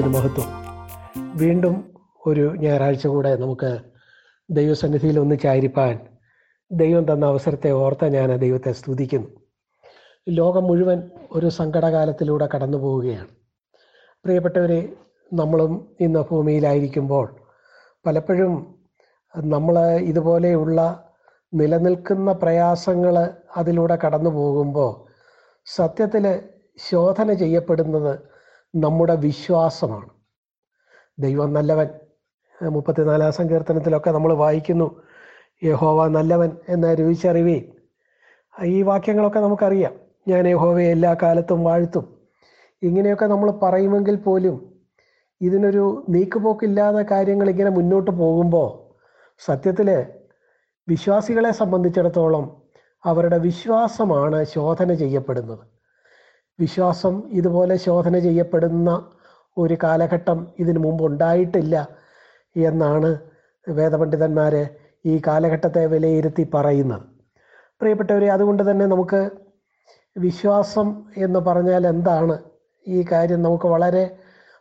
ദൈവത്തിന് മഹത്വം. വീണ്ടും ഒരു ഞായറാഴ്ച കൂടെ നമുക്ക് ദൈവസന്നിധിയിൽ ചാരിപ്പാൻ ദൈവം തന്ന അവസരത്തെ ഓർത്ത ഞാൻ ദൈവത്തെ സ്തുതിക്കുന്നു. ലോകം മുഴുവൻ ഒരു സങ്കടകാലത്തിലൂടെ കടന്നു പോവുകയാണ്. പ്രിയപ്പെട്ടവരെ നമ്മളും ഇന്ന് ഭൂമിയിലായിരിക്കുമ്പോൾ പലപ്പോഴും നമ്മൾ ഇതുപോലെയുള്ള നിലനിൽക്കുന്ന പ്രയാസങ്ങൾ അതിലൂടെ കടന്നു പോകുമ്പോൾ സത്യത്തിൽ ശോധന ചെയ്യപ്പെടുന്നത് നമ്മുടെ വിശ്വാസമാണ്. ദൈവം നല്ലവൻ. മുപ്പത്തിനാലാം സങ്കീർത്തനത്തിലൊക്കെ നമ്മൾ വായിക്കുന്നു യഹോവ നല്ലവൻ എന്ന രുചിച്ചറിവേ ഈ വാക്യങ്ങളൊക്കെ നമുക്കറിയാം. ഞാൻ യഹോവയെ എല്ലാ കാലത്തും വാഴ്ത്തും. ഇങ്ങനെയൊക്കെ നമ്മൾ പറയുമെങ്കിൽ പോലും ഇതിനൊരു നീക്കുപോക്കില്ലാതെ കാര്യങ്ങൾ ഇങ്ങനെ മുന്നോട്ട് പോകുമ്പോൾ സത്യത്തിൽ വിശ്വാസികളെ സംബന്ധിച്ചിടത്തോളം അവരുടെ വിശ്വാസമാണ് ശോധന ചെയ്യപ്പെടുന്നത്. വിശ്വാസം ഇതുപോലെ ശോധന ചെയ്യപ്പെടുന്ന ഒരു കാലഘട്ടം ഇതിനു മുമ്പ് ഉണ്ടായിട്ടില്ല എന്നാണ് വേദപണ്ഡിതന്മാർ ഈ കാലഘട്ടത്തെ വിലയിരുത്തി പറയുന്നത്. പ്രിയപ്പെട്ടവരെ അതുകൊണ്ട് തന്നെ നമുക്ക് വിശ്വാസം എന്ന് പറഞ്ഞാൽ എന്താണ്? ഈ കാര്യം നമുക്ക് വളരെ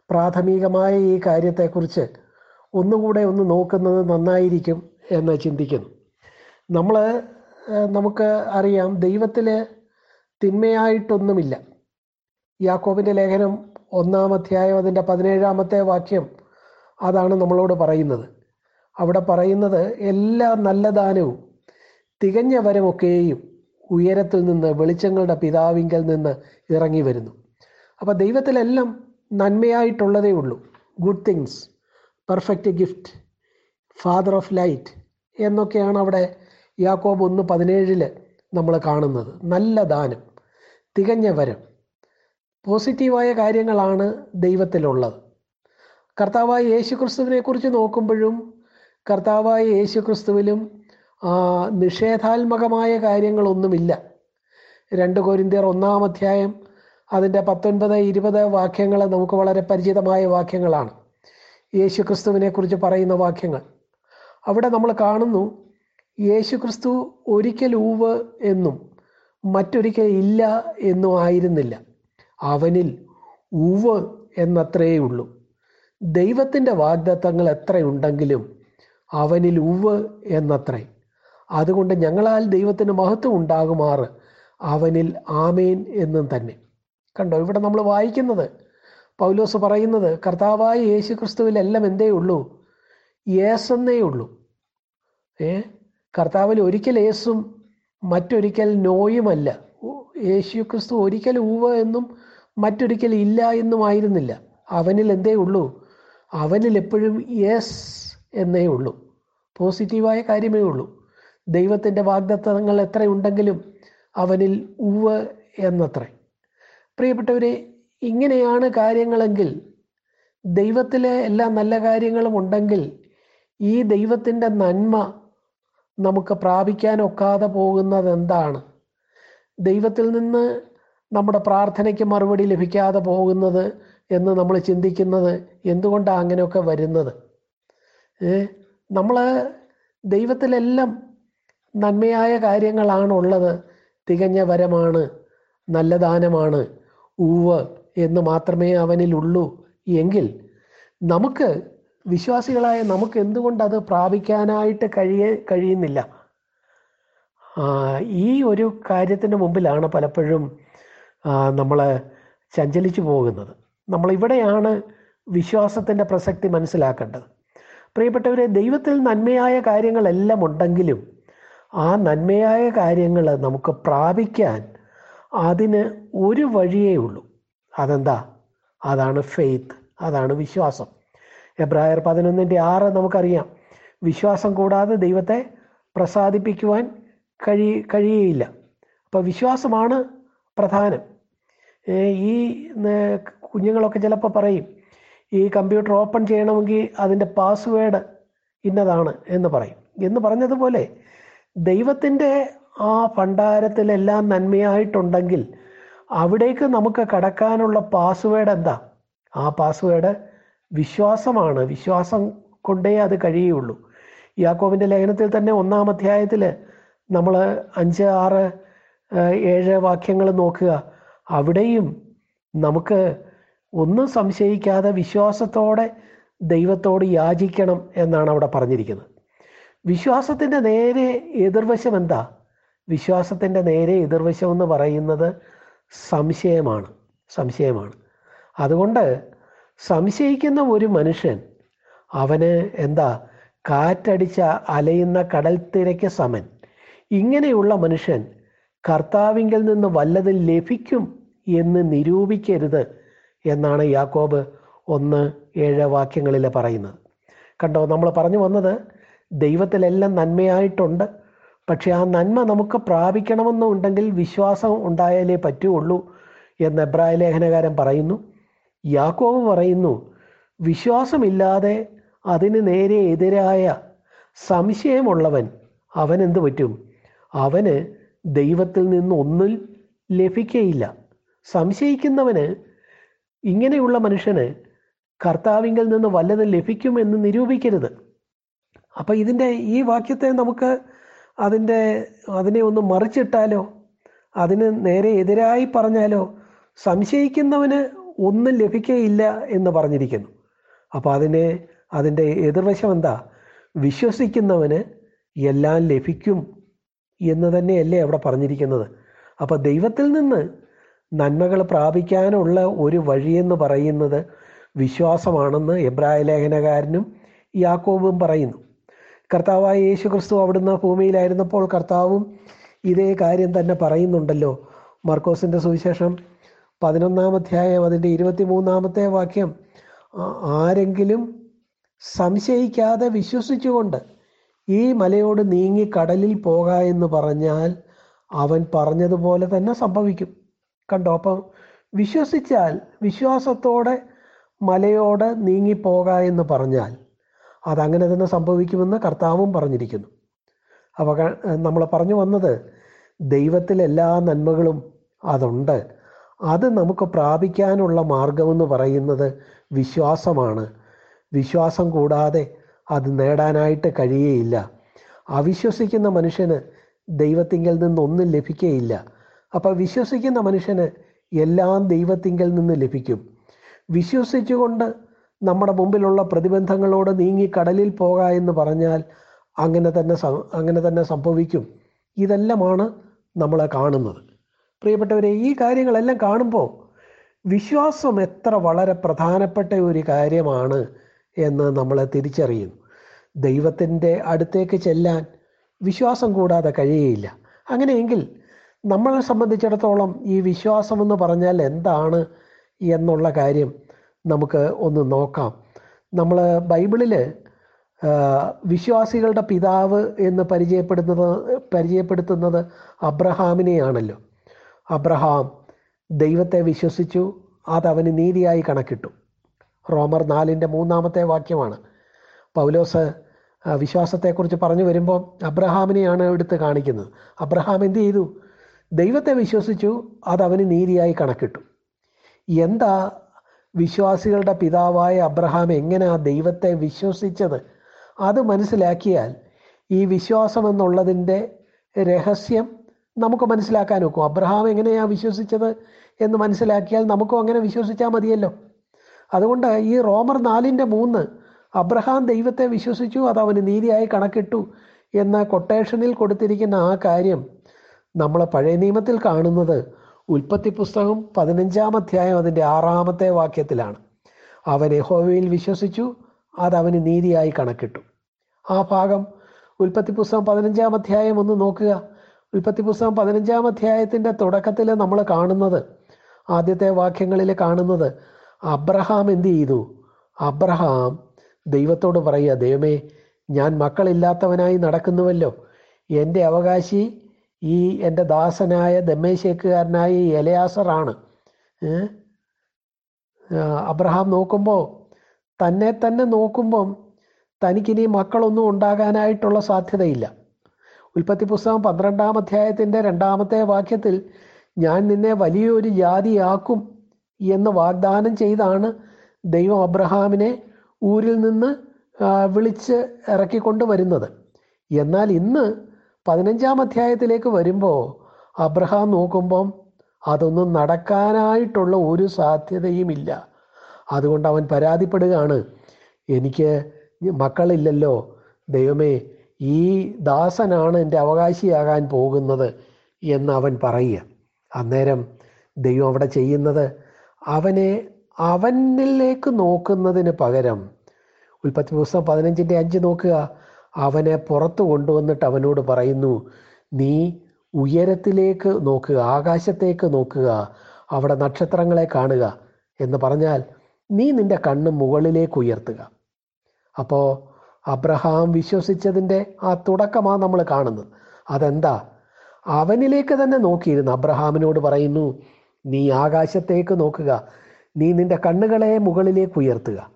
പ്രാഥമികമായ ഈ കാര്യത്തെക്കുറിച്ച് ഒന്നുകൂടെ ഒന്ന് നോക്കുന്നത് നന്നായിരിക്കും എന്ന് ചിന്തിക്കുന്നു. നമ്മൾ നമുക്ക് അറിയാം ദൈവത്തിൽ തിന്മയായിട്ടൊന്നുമില്ല. യാക്കോബിന്റെ ലേഖനം ഒന്നാം അധ്യായം അതിന്റെ പതിനേഴാമത്തെ വാക്യം അതാണ് നമ്മളോട് പറയുന്നത്. അവിടെ പറയുന്നത് എല്ലാ നല്ല ദാനവും തികഞ്ഞ വരമൊക്കെയും ഉയരത്തിൽ നിന്ന് വെളിച്ചങ്ങളുടെ പിതാവിങ്കൽ നിന്ന് ഇറങ്ങി വരുന്നു. അപ്പോൾ ദൈവത്തിലെല്ലാം നന്മയായിട്ടുള്ളതേ ഉള്ളൂ. Good things perfect gift father of light എന്നൊക്കെയാണ് അവിടെ യാക്കോബ് ഒന്ന് പതിനേഴിൽ നമ്മൾ കാണുന്നത്. നല്ല ദാനം തികഞ്ഞ വരം പോസിറ്റീവായ കാര്യങ്ങളാണ് ദൈവത്തിലുള്ളത്. കർത്താവായ യേശു ക്രിസ്തുവിനെ കുറിച്ച് നോക്കുമ്പോഴും കർത്താവായ യേശു ക്രിസ്തുവിലും നിഷേധാത്മകമായ കാര്യങ്ങളൊന്നുമില്ല. രണ്ട് കോരിന്തിയർ ഒന്നാം അധ്യായം അതിന്റെ പത്തൊൻപത് ഇരുപത് വാക്യങ്ങൾ നമുക്ക് വളരെ പരിചിതമായ വാക്യങ്ങളാണ്. യേശു ക്രിസ്തുവിനെക്കുറിച്ച് പറയുന്ന വാക്യങ്ങൾ. അവിടെ നമ്മൾ കാണുന്നു യേശു ക്രിസ്തു ഒരിക്കൽ ഊവ് എന്നും മറ്റൊരിക്കൽ ഇല്ല എന്നും ആയിരുന്നില്ല. അവനിൽ ഉവ് എന്നത്രേ ഉള്ളൂ ദൈവത്തിന്റെ വാഗ്ദത്തങ്ങൾ എത്രയുണ്ടെങ്കിലും അവനിൽ ഉവ് എന്നത്രേ. അതുകൊണ്ട് ഞങ്ങളാൽ ദൈവത്തിന് മഹത്വം ഉണ്ടാകുമാറ് അവനിൽ ആമേൻ എന്നും തന്നെ. കണ്ടോ ഇവിടെ നമ്മൾ വായിക്കുന്നത് പൗലോസ് പറയുന്നത് കർത്താവായ യേശു ക്രിസ്തുവിൽ എല്ലാം എന്തേ ഉള്ളൂ? യേസെന്നേ ഉള്ളൂ. ഏ? കർത്താവിൽ ഒരിക്കൽ യേസും മറ്റൊരിക്കൽ നോയുമല്ല. യേശു ക്രിസ്തു ഒരിക്കൽ ഉവ എന്നും മറ്റൊരിക്കൽ ഇല്ല എന്നുമായിരുന്നില്ല. അവനിൽ എന്തേ ഉള്ളൂ? അവനിൽ എപ്പോഴും യെസ് എന്നേ ഉള്ളൂ. പോസിറ്റീവായ കാര്യമേ ഉള്ളൂ. ദൈവത്തിന്റെ വാഗ്ദത്തങ്ങൾ എത്രയുണ്ടെങ്കിലും അവനിൽ ഉവ് എന്നത്രേ. പ്രിയപ്പെട്ടവരെ ഇങ്ങനെയാണ് കാര്യങ്ങളെങ്കിൽ ദൈവത്തിലെ എല്ലാ നല്ല കാര്യങ്ങളും ഉണ്ടെങ്കിൽ ഈ ദൈവത്തിന്റെ നന്മ നമുക്ക് പ്രാപിക്കാനൊക്കാതെ പോകുന്നത് എന്താണ് ദൈവത്തിൽ നിന്ന് നമ്മുടെ പ്രാർത്ഥനയ്ക്ക് മറുപടി ലഭിക്കാതെ പോകുന്നത് എന്ന് നമ്മൾ ചിന്തിക്കുന്നത് എന്തുകൊണ്ടാണ് അങ്ങനെയൊക്കെ വരുന്നത്? നമ്മൾ ദൈവത്തിലെല്ലാം നന്മയായ കാര്യങ്ങളാണ് ഉള്ളത് തികഞ്ഞ വരമാണ് നല്ല ദാനമാണ് ഉവ് എന്ന് മാത്രമേ അവനിലുള്ളൂ. എങ്കിൽ നമുക്ക് വിശ്വാസികളായ നമുക്ക് എന്തുകൊണ്ട് അത് പ്രാപിക്കാനായിട്ട് കഴിയ കഴിയുന്നില്ല? ഈ ഒരു കാര്യത്തിന് മുമ്പിലാണ് പലപ്പോഴും നമ്മൾ ചഞ്ചലിച്ചു പോകുന്നത്. നമ്മൾ ഇവിടെയാണ് വിശ്വാസത്തിന്റെ പ്രസക്തി മനസ്സിലാക്കേണ്ടത്. പ്രിയപ്പെട്ടവരെ ദൈവത്തിൽ നന്മയായ കാര്യങ്ങളെല്ലാം ഉണ്ടെങ്കിലും ആ നന്മയായ കാര്യങ്ങൾ നമുക്ക് പ്രാപിക്കാൻ അതിന് ഒരു വഴിയേ ഉള്ളൂ. അതെന്താ? അതാണ് ഫെയ്ത്ത് അതാണ് വിശ്വാസം. എബ്രായർ പതിനൊന്നിന്റെ ആറ് നമുക്കറിയാം. വിശ്വാസം കൂടാതെ ദൈവത്തെ പ്രസാദിപ്പിക്കുവാൻ കഴി കഴിയുകയില്ല അപ്പോൾ വിശ്വാസമാണ് പ്രധാനം. ഈ കുഞ്ഞുങ്ങളൊക്കെ ചിലപ്പോൾ പറയും ഈ കമ്പ്യൂട്ടർ ഓപ്പൺ ചെയ്യണമെങ്കിൽ അതിന്റെ പാസ്വേഡ് ഇന്നതാണ് എന്ന് പറയും. എന്ന് പറഞ്ഞതുപോലെ ദൈവത്തിന്റെ ആ ഭണ്ഡാരത്തിലെല്ലാം നന്മയായിട്ടുണ്ടെങ്കിൽ അവിടേക്ക് നമുക്ക് കടക്കാനുള്ള പാസ്വേഡ് എന്താ? ആ പാസ്വേഡ് വിശ്വാസമാണ്. വിശ്വാസം കൊണ്ടേ അത് കഴിയുള്ളൂ. യാക്കോവിന്റെ ലേഖനത്തിൽ തന്നെ ഒന്നാം അധ്യായത്തിൽ നമ്മൾ അഞ്ച് ആറ് ഏഴ് വാക്യങ്ങൾ നോക്കുക. അവിടെയും നമുക്ക് ഒന്നും സംശയിക്കാതെ വിശ്വാസത്തോടെ ദൈവത്തോട് യാചിക്കണം എന്നാണ് അവിടെ പറഞ്ഞിരിക്കുന്നത്. വിശ്വാസത്തിന്റെ നേരെ എതിർവശം എന്താ? വിശ്വാസത്തിന്റെ നേരെ എതിർവശം എന്ന് പറയുന്നത് സംശയമാണ്. സംശയമാണ്. അതുകൊണ്ട് സംശയിക്കുന്ന ഒരു മനുഷ്യൻ അവന് എന്താ? കാറ്റടിച്ച അലയുന്ന കടൽ തിരയ്ക്ക് സമൻ. ഇങ്ങനെയുള്ള മനുഷ്യൻ കർത്താവിങ്കിൽ നിന്ന് വല്ലത് ലഭിക്കും എന്ന് നിരൂപിക്കരുത് എന്നാണ് യാക്കോബ് ഒന്ന് ഏഴ് വാക്യങ്ങളിൽ പറയുന്നത്. കണ്ടോ നമ്മൾ പറഞ്ഞു വന്നത് ദൈവത്തിലെല്ലാം നന്മയായിട്ടുണ്ട്. പക്ഷെ ആ നന്മ നമുക്ക് പ്രാപിക്കണമെന്നുണ്ടെങ്കിൽ വിശ്വാസം ഉണ്ടായാലേ പറ്റുള്ളൂ എന്ന് എബ്രായ ലേഖനകാരൻ പറയുന്നു. യാക്കോബ് പറയുന്നു വിശ്വാസമില്ലാതെ അതിന് നേരെ എതിരായ സംശയമുള്ളവൻ അവനെന്ത് പറ്റും? അവന് ദൈവത്തിൽ നിന്ന് ഒന്നും ലഭിക്കയില്ല. സംശയിക്കുന്നവന് ഇങ്ങനെയുള്ള മനുഷ്യന് കർത്താവിങ്കിൽ നിന്ന് വല്ലതും ലഭിക്കുമെന്ന് നിരൂപിക്കരുത്. അപ്പം ഇതിന്റെ ഈ വാക്യത്തെ നമുക്ക് അതിന്റെ അതിനെ ഒന്ന് മറിച്ചിട്ടാലോ അതിന് നേരെ എതിരായി പറഞ്ഞാലോ സംശയിക്കുന്നവന് ഒന്നും ലഭിക്കയില്ല എന്ന് പറഞ്ഞിരിക്കുന്നു. അപ്പോൾ അതിനെ അതിന്റെ എതിർവശം എന്താ? വിശ്വസിക്കുന്നവന് എല്ലാം ലഭിക്കും എന്ന് തന്നെയല്ലേ അവിടെ പറഞ്ഞിരിക്കുന്നത്. അപ്പോൾ ദൈവത്തിൽ നിന്ന് നന്മകൾ പ്രാപിക്കാനുള്ള ഒരു വഴിയെന്ന് പറയുന്നത് വിശ്വാസമാണെന്ന് എബ്രായ ലേഖനകാരനും യാക്കോബും പറയുന്നു. കർത്താവായ യേശു ക്രിസ്തു അവിടുന്ന് ഭൂമിയിലായിരുന്നപ്പോൾ കർത്താവും ഇതേ കാര്യം തന്നെ പറയുന്നുണ്ടല്ലോ. മർക്കോസിന്റെ സുവിശേഷം പതിനൊന്നാം അധ്യായം അതിന്റെ ഇരുപത്തി മൂന്നാമത്തെ വാക്യം ആരെങ്കിലും സംശയിക്കാതെ വിശ്വസിച്ചുകൊണ്ട് ഈ മലയോട് നീങ്ങി കടലിൽ പോക എന്ന് പറഞ്ഞാൽ അവൻ പറഞ്ഞതുപോലെ തന്നെ സംഭവിക്കും. കണ്ടോ? അപ്പം വിശ്വസിച്ചാൽ വിശ്വാസത്തോടെ മലയോട് നീങ്ങിപ്പോക എന്ന് പറഞ്ഞാൽ അതങ്ങനെ തന്നെ സംഭവിക്കുമെന്ന് കർത്താവും പറഞ്ഞിരിക്കുന്നു. അപ്പോൾ നമ്മൾ പറഞ്ഞു വന്നത് ദൈവത്തിൽ എല്ലാ നന്മകളും അതുണ്ട്. അത് നമുക്ക് പ്രാപിക്കാനുള്ള മാർഗമെന്ന് പറയുന്നത് വിശ്വാസമാണ്. വിശ്വാസം കൂടാതെ അത് നേടാനായിട്ട് കഴിയുകയില്ല അവിശ്വസിക്കുന്ന മനുഷ്യന് ദൈവത്തിങ്കൽ നിന്നൊന്നും ലഭിക്കുകയില്ല അപ്പോൾ വിശ്വസിക്കുന്ന മനുഷ്യന് എല്ലാം ദൈവത്തിങ്കൽ നിന്ന് ലഭിക്കും. വിശ്വസിച്ചുകൊണ്ട് നമ്മുടെ മുമ്പിലുള്ള പ്രതിബന്ധങ്ങളോട് നീങ്ങി കടലിൽ പോക എന്ന് പറഞ്ഞാൽ അങ്ങനെ തന്നെ അങ്ങനെ തന്നെ സംഭവിക്കും. ഇതെല്ലാമാണ് നമ്മൾ കാണുന്നത്. പ്രിയപ്പെട്ടവരെ ഈ കാര്യങ്ങളെല്ലാം കാണുമ്പോൾ വിശ്വാസം എത്ര വളരെ പ്രധാനപ്പെട്ട ഒരു കാര്യമാണ്. എന്ന് നമ്മൾ തിരിച്ചറിയുന്നു. ദൈവത്തിന്റെ അടുത്തേക്ക് ചെല്ലാൻ വിശ്വാസം കൂടാതെ കഴിയുകയില്ല അങ്ങനെയെങ്കിൽ നമ്മളെ സംബന്ധിച്ചിടത്തോളം ഈ വിശ്വാസമെന്ന് പറഞ്ഞാൽ എന്താണ് എന്നുള്ള കാര്യം നമുക്ക് ഒന്ന് നോക്കാം. നമ്മൾ ബൈബിളിൽ വിശ്വാസികളുടെ പിതാവ് എന്ന് പരിചയപ്പെടുന്നത് പരിചയപ്പെടുത്തുന്നത് അബ്രഹാമിനെയാണല്ലോ. അബ്രഹാം ദൈവത്തെ വിശ്വസിച്ചു അതവന് നീതിയായി കണക്കിട്ടു. റോമർ നാലിന്റെ മൂന്നാമത്തെ വാക്യമാണ്. പൗലോസ് വിശ്വാസത്തെക്കുറിച്ച് പറഞ്ഞു വരുമ്പോൾ അബ്രഹാമിനെയാണ് എടുത്ത് കാണിക്കുന്നത്. അബ്രഹാം എന്ത് ചെയ്തു? ദൈവത്തെ വിശ്വസിച്ചു അതവന് നീതിയായി കണക്കിട്ടു. എന്താ വിശ്വാസികളുടെ പിതാവായ അബ്രഹാം എങ്ങനെയാ ദൈവത്തെ വിശ്വസിച്ചത്? അത് മനസ്സിലാക്കിയാൽ ഈ വിശ്വാസം എന്നുള്ളതിന്റെ രഹസ്യം നമുക്ക് മനസ്സിലാക്കാൻ നോക്കും അബ്രഹാം എങ്ങനെയാണ് വിശ്വസിച്ചത് എന്ന് മനസ്സിലാക്കിയാൽ നമുക്കും അങ്ങനെ വിശ്വസിച്ചാൽ മതിയല്ലോ. അതുകൊണ്ട് ഈ റോമർ നാലിന്റെ മൂന്ന് അബ്രഹാം ദൈവത്തെ വിശ്വസിച്ചു അത് അവന് നീതിയായി കണക്കിട്ടു എന്ന കൊട്ടേഷനിൽ കൊടുത്തിരിക്കുന്ന ആ കാര്യം നമ്മൾ പഴയ നിയമത്തിൽ കാണുന്നത് ഉൽപ്പത്തി പുസ്തകം പതിനഞ്ചാം അധ്യായം അതിന്റെ ആറാമത്തെ വാക്യത്തിലാണ്. അവൻ യഹോവയിൽ വിശ്വസിച്ചു അത് അവന് നീതിയായി കണക്കിട്ടു. ആ ഭാഗം ഉൽപ്പത്തി പുസ്തകം പതിനഞ്ചാം അധ്യായം ഒന്ന് നോക്കുക. ഉൽപ്പത്തി പുസ്തകം പതിനഞ്ചാം അധ്യായത്തിന്റെ തുടക്കത്തിൽ നമ്മൾ കാണുന്നത് ആദ്യത്തെ വാക്യങ്ങളിൽ കാണുന്നത് അബ്രഹാം എന്ത് ചെയ്തു? അബ്രഹാം ദൈവത്തോട് പറയുക ദൈവമേ ഞാൻ മക്കളില്ലാത്തവനായി നടക്കുന്നുവല്ലോ. എന്റെ അവകാശി ഈ എന്റെ ദാസനായ ദമ്മേശേക്കുകാരനായ എലയാസറാണ്. അബ്രഹാം നോക്കുമ്പോൾ തന്നെ തന്നെ നോക്കുമ്പം തനിക്കിനി മക്കളൊന്നും ഉണ്ടാകാനായിട്ടുള്ള സാധ്യതയില്ല. ഉൽപ്പത്തി പുസ്തകം പന്ത്രണ്ടാം അധ്യായത്തിന്റെ രണ്ടാമത്തെ വാക്യത്തിൽ ഞാൻ നിന്നെ വലിയൊരു ജാതിയാക്കും. എന്ന് വാഗ്ദാനം ചെയ്താണ് ദൈവം അബ്രഹാമിനെ ഊരിൽ നിന്ന് വിളിച്ച് ഇറക്കിക്കൊണ്ട് വരുന്നത്. എന്നാൽ ഇന്ന് പതിനഞ്ചാം അധ്യായത്തിലേക്ക് വരുമ്പോൾ അബ്രഹാം നോക്കുമ്പം അതൊന്നും നടക്കാനായിട്ടുള്ള ഒരു സാധ്യതയുമില്ല. അതുകൊണ്ട് അവൻ പരാതിപ്പെടുകയാണ് എനിക്ക് മക്കളില്ലല്ലോ ദൈവമേ ഈ ദാസനാണ് എന്റെ അവകാശിയാകാൻ പോകുന്നത് എന്ന് അവൻ പറയുക. അന്നേരം ദൈവം അവിടെ ചെയ്യുന്നത് അവനെ അവനിലേക്ക് നോക്കുന്നതിന് പകരം ഉൽപ്പത്തി പുസ്തകം പതിനഞ്ചിന്റെ അഞ്ച് നോക്കുക. അവനെ പുറത്തു കൊണ്ടുവന്നിട്ട് അവനോട് പറയുന്നു നീ ഉയരത്തിലേക്ക് നോക്കുക ആകാശത്തേക്ക് നോക്കുക അവിടെ നക്ഷത്രങ്ങളെ കാണുക എന്ന് പറഞ്ഞാൽ നീ നിന്റെ കണ്ണ് മുകളിലേക്ക് ഉയർത്തുക. അപ്പോൾ അബ്രഹാം വിശ്വസിച്ചതിന്റെ ആ തുടക്കമാണ് നമ്മൾ കാണുന്നത്. അതെന്താ? അവനിലേക്ക് തന്നെ നോക്കിയിരുന്നു അബ്രഹാമിനോട് പറയുന്നു നീ ആകാശത്തേക്ക് നോക്കുക. നീ നിന്റെ കണ്ണുകളെ മുകളിലേക്ക് ഉയർത്തുക.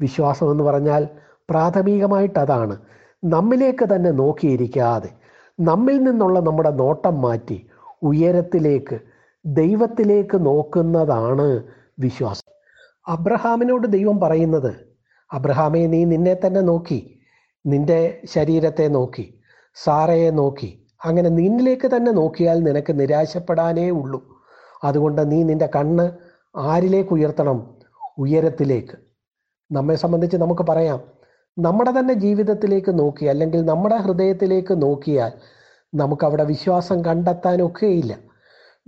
വിശ്വാസം എന്ന് പറഞ്ഞാൽ പ്രാഥമികമായിട്ട് അതാണ്. നമ്മിലേക്ക് തന്നെ നോക്കിയിരിക്കാതെ നമ്മിൽ നിന്നുള്ള നമ്മുടെ നോട്ടം മാറ്റി ഉയരത്തിലേക്ക് ദൈവത്തിലേക്ക് നോക്കുന്നതാണ് വിശ്വാസം. അബ്രഹാമിനോട് ദൈവം പറയുന്നത് അബ്രഹാമെ നീ നിന്നെ തന്നെ നോക്കി. നിന്റെ ശരീരത്തെ നോക്കി. സാറയെ നോക്കി. അങ്ങനെ നിന്നിലേക്ക് തന്നെ നോക്കിയാൽ നിനക്ക് നിരാശപ്പെടാനേ ഉള്ളൂ. അതുകൊണ്ട് നീ നിന്റെ കണ്ണ് ആരിലേക്ക് ഉയർത്തണം? ഉയരത്തിലേക്ക്. നമ്മെ സംബന്ധിച്ച് നമുക്ക് പറയാം നമ്മുടെ തന്നെ ജീവിതത്തിലേക്ക് നോക്കി അല്ലെങ്കിൽ നമ്മുടെ ഹൃദയത്തിലേക്ക് നോക്കിയാൽ നമുക്കവിടെ വിശ്വാസം കണ്ടെത്താനൊക്കെയില്ല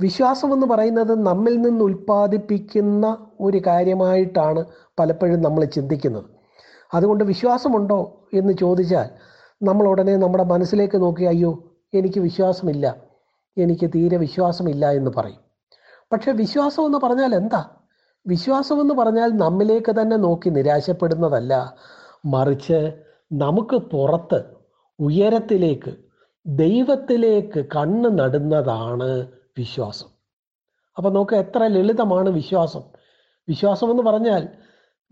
വിശ്വാസം എന്ന് പറയുന്നത് നമ്മിൽ നിന്ന് ഉൽപ്പാദിപ്പിക്കുന്ന ഒരു കാര്യമായിട്ടാണ് പലപ്പോഴും നമ്മൾ ചിന്തിക്കുന്നത്. അതുകൊണ്ട് വിശ്വാസമുണ്ടോ എന്ന് ചോദിച്ചാൽ നമ്മൾ ഉടനെ നമ്മുടെ മനസ്സിലേക്ക് നോക്കി അയ്യോ എനിക്ക് വിശ്വാസമില്ല. എനിക്ക് തീരെ വിശ്വാസമില്ല എന്ന് പറയും. പക്ഷെ വിശ്വാസം എന്ന് പറഞ്ഞാൽ എന്താ? വിശ്വാസം എന്ന് പറഞ്ഞാൽ നമ്മിലേക്ക് തന്നെ നോക്കി നിരാശപ്പെടുന്നതല്ല. മറിച്ച് നമുക്ക് പുറത്ത് ഉയരത്തിലേക്ക് ദൈവത്തിലേക്ക് കണ്ണ് നടുന്നതാണ് വിശ്വാസം. അപ്പം നമുക്ക് എത്ര ലളിതമാണ് വിശ്വാസം. വിശ്വാസം എന്ന് പറഞ്ഞാൽ